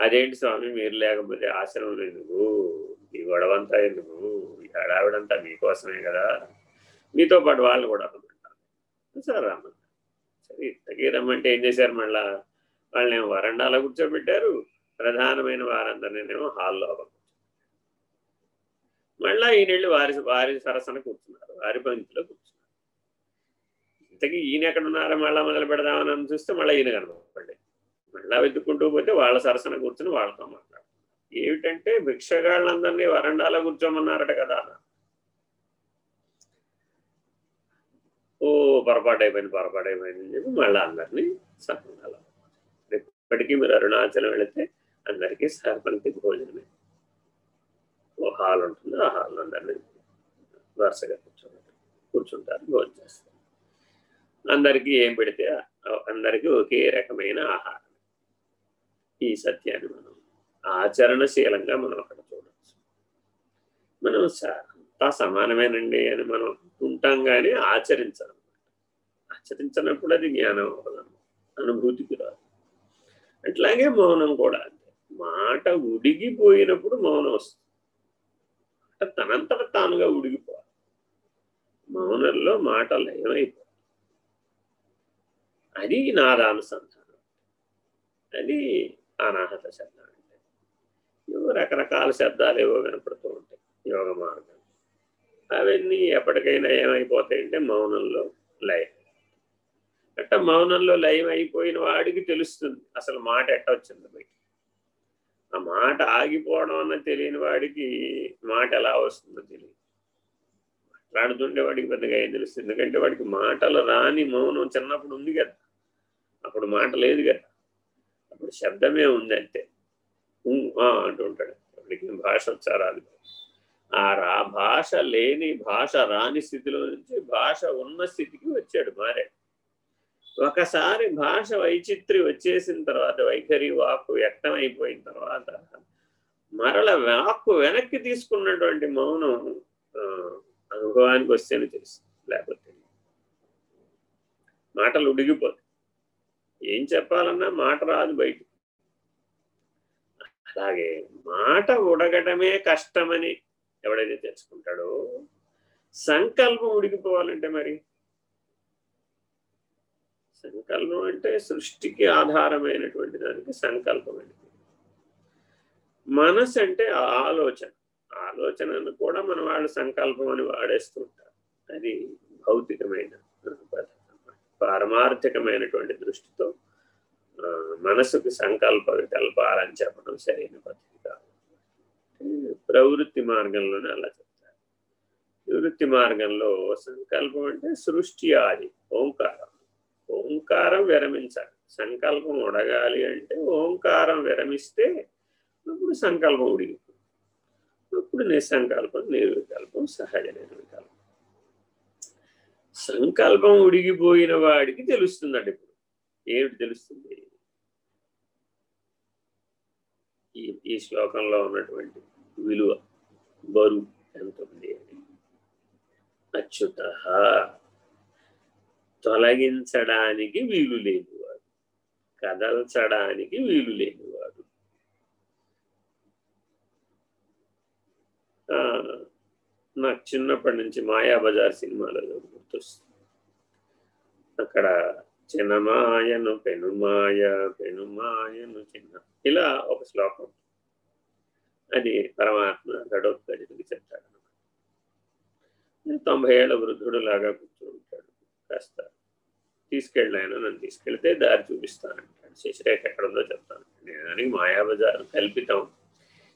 అదేంటి స్వామి మీరు లేకపోతే ఆశ్రమం ఎందుకు? ఈ గొడవంతా ఎందుకు? ఈ హడావిడంతా మీకోసమే కదా. మీతో పాటు వాళ్ళు కూడా రమ్మంటారు. సార్ రమ్మన్నారు. సరే ఇంతకీ రమ్మంటే ఏం చేశారు మళ్ళా? వాళ్ళని వరండాలో కూర్చోబెట్టారు. ప్రధానమైన వారందరినేమో హాల్లో మళ్ళా ఈయనళ్ళు వారి వారి సరసన కూర్చున్నారు. వారి పంక్తిలో కూర్చున్నారు. ఇంతకీ ఈయన ఎక్కడ ఉన్నారో మళ్ళా మొదలు పెడదామని చూస్తే మళ్ళీ ఈయన కనపడండి మళ్ళా వెతుక్కుంటూ పోతే వాళ్ళ సరసన కూర్చుని వాళ్ళతో మాట్లాడుతున్నారు ఏమిటంటే భిక్షగాళ్ళందరినీ వరండాలో కూర్చోమన్నారట కదా. ఓ పొరపాటు అయిపోయింది పొరపాటు అయిపోయింది అని చెప్పి మళ్ళీ అందరినీ సరండాలో ఇప్పటికీ మీరు అరుణాచలం వెళితే అందరికీ సహపంక్తి భోజనమే. ఓ హాల్ ఉంటుంది ఆ హాల్ అందరినీ వరుసగా కూర్చోబెట్టారు కూర్చుంటారు భోజనం చేస్తారు. అందరికీ ఏం పెడితే అందరికీ ఒకే రకమైన ఆహారం. ఈ సత్యాన్ని మనం ఆచరణశీలంగా మనం అక్కడ చూడవచ్చు మనం అంతా సమానమేనండి అని మనం ఉంటాం కానీ ఆచరించాలి ఆచరించినప్పుడు అది జ్ఞానం అవ్వదు. అనుభూతికి రాదు. అట్లాగే మౌనం కూడా అంతే. మాట ఉడిగిపోయినప్పుడు మౌనం వస్తుంది. తనంతట తానుగా ఉడిగిపోవాలి. మౌనంలో మాట లయమైపోవాలి అది నాదానుసంధానం అది అనాహత శబ్దం అంటే ఇవో రకరకాల శబ్దాలు ఏవో వినపడుతూ ఉంటాయి. యోగ మార్గం. అవన్నీ ఎప్పటికైనా ఏమైపోతాయంటే మౌనంలో లయం. అట్ట మౌనంలో లయం అయిపోయిన వాడికి తెలుస్తుంది అసలు మాట ఎట్ట వచ్చింది బయట ఆ మాట ఆగిపోవడం అన్న తెలియని వాడికి మాట ఎలా వస్తుందో తెలియదు. మాట్లాడుతుంటే వాడికి పెద్దగా ఏం తెలుస్తుంది? ఎందుకంటే వాడికి మాటలు రాని మౌనం చిన్నప్పుడు ఉంది కదా. అప్పుడు మాట లేదు కదా. ఇప్పుడు శబ్దమే ఉందంటే. అంటుంటాడు ఎప్పటికీ భాష వచ్చారాదు. ఆ రా భాష లేని భాష రాని స్థితిలో నుంచి భాష ఉన్న స్థితికి వచ్చాడు మారాడు ఒకసారి భాష వైచిత్రి వచ్చేసిన తర్వాత వైఖరి వాక్కు వ్యక్తం అయిపోయిన తర్వాత మరల వాక్కు వెనక్కి తీసుకున్నటువంటి మౌనం అనుభవానికి వస్తేనే తెలుసు లేకపోతే మాటలు ఉడిగిపోతాయి. ఏం చెప్పాలన్నా మాట రాదు బయట అలాగే మాట ఉడగటమే కష్టమని ఎవడైతే తెలుసుకుంటాడో సంకల్పం ఉడికిపోవాలంటే మరి. సంకల్పం అంటే సృష్టికి ఆధారమైనటువంటి దానికి సంకల్పం అంటే మనసు అంటే ఆలోచన. ఆలోచనను కూడా మన వాళ్ళు సంకల్పం అని వాడేస్తూ ఉంటారు. అది భౌతికమైన పారమార్థికమైనటువంటి దృష్టితో మనసుకు సంకల్ప వికల్పాలని చెప్పడం సరైన పద్ధతి కాదు. ప్రవృత్తి మార్గంలోనే అలా చెప్తారు. నివృత్తి మార్గంలో సంకల్పం అంటే సృష్టి ఆది ఓంకారం. ఓంకారం విరమించాలి. సంకల్పం ఉడగాలి అంటే ఓంకారం విరమిస్తే అప్పుడు సంకల్పం ఉడిగిపోతుంది. అప్పుడు నిస్సంకల్పం నిర్వికల్పం సహజమైన సంకల్పం ఉడిగిపోయిన వాడికి తెలుస్తుందండి ఇప్పుడు. ఏమిటి తెలుస్తుంది? ఈ ఈ శ్లోకంలో ఉన్నటువంటి విలువ బరువు ఎంత ఉంది? అని అచ్యుత తొలగించడానికి వీలు లేనివాడు. కదల్చడానికి వీలు లేనివాడు. నాకు చిన్నప్పటి నుంచి మాయాబజార్ సినిమాలో గుర్తొస్తుంది అక్కడ చిన్నమాయను పెనుమాయ పెనుమాయను చిన్న ఇలా ఒక శ్లోకం అది పరమాత్మ గడోత్కడికి చెప్తాడు తొంభై ఏళ్ళ వృద్ధుడు లాగా కూర్చుంటాడు కాస్త తీసుకెళ్ళాను నన్ను తీసుకెళ్తే దారి చూపిస్తానంటాడు శశిరేఖ ఎక్కడుందో చెప్తాను. నేను మాయాబజార్ కల్పితం.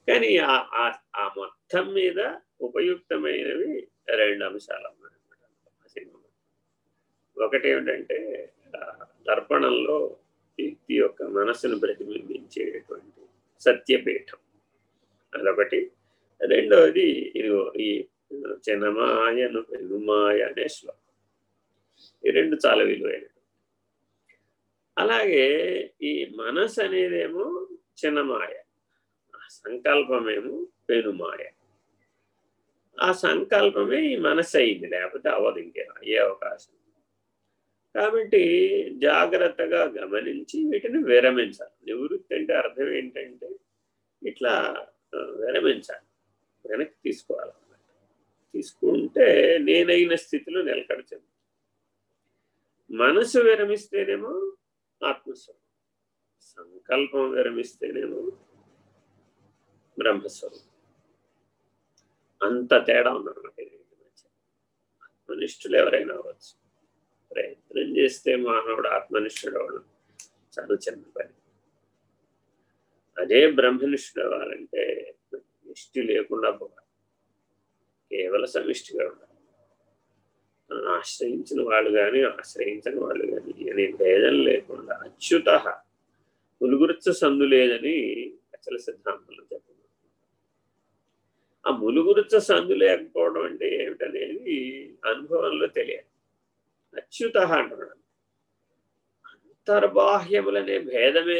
కానీ ఆ మొత్తం మీద ఉపయుక్తమైనవి రెండు అంశాలు అన్నమాట. సినిమా ఒకటి ఏమిటంటే దర్పణంలో వ్యక్తి యొక్క మనస్సును ప్రతిబింబించేటువంటి సత్యపీఠం. అదొకటి. రెండవది ఇదిగో ఈ చిన్నమాయను పెనుమాయ అనే శ్లోకం. ఈ రెండు చాలా విలువైనవి. అలాగే ఈ మనసు అనేదేమో చిన్నమాయ సంకల్పమేమో పెనుమాయ. ఆ సంకల్పమే ఈ మనసు అయింది లేకపోతే అవ్వదు ఇంకే అయ్యే అవకాశం. కాబట్టి జాగ్రత్తగా గమనించి వీటిని విరమించాలి. నివృత్తి అంటే అర్థం ఏంటంటే ఇట్లా విరమించాలి. వెనక్కి తీసుకోవాలన్నమాట తీసుకుంటే నేనైన స్థితిలో నిలకడ చెంది మనసు విరమిస్తేనేమో ఆత్మస్వరూపం. సంకల్పం విరమిస్తేనేమో బ్రహ్మస్వరూపం. అంత తేడా ఉందన్నమాట ఆత్మనిష్ఠులు ఎవరైనా అవ్వచ్చు. ప్రయత్నం చేస్తే మానవుడు ఆత్మనిష్ఠుడు అవడం చాలా చిన్న పని. అదే బ్రహ్మనిష్ఠుడు అవ్వాలంటే నిష్ఠి లేకుండా పోవాలి. కేవల సమిష్టిగా ఉండాలి. ఆశ్రయించిన వాళ్ళు కానీ ఆశ్రయించని వాళ్ళు కానీ అనే భేదం లేకుండా అచ్యుత ములుగురుచ్చ సందు లేదని అచల సిద్ధాంతంలో చెప్తున్నారు ఆ ములుగురుచ్చ సందు లేకపోవడం అంటే ఏమిటనేది అనుభవంలో తెలియాలి. అచ్యుత అంటున్నాడు. అంతర్బాహ్యములనే భేదమే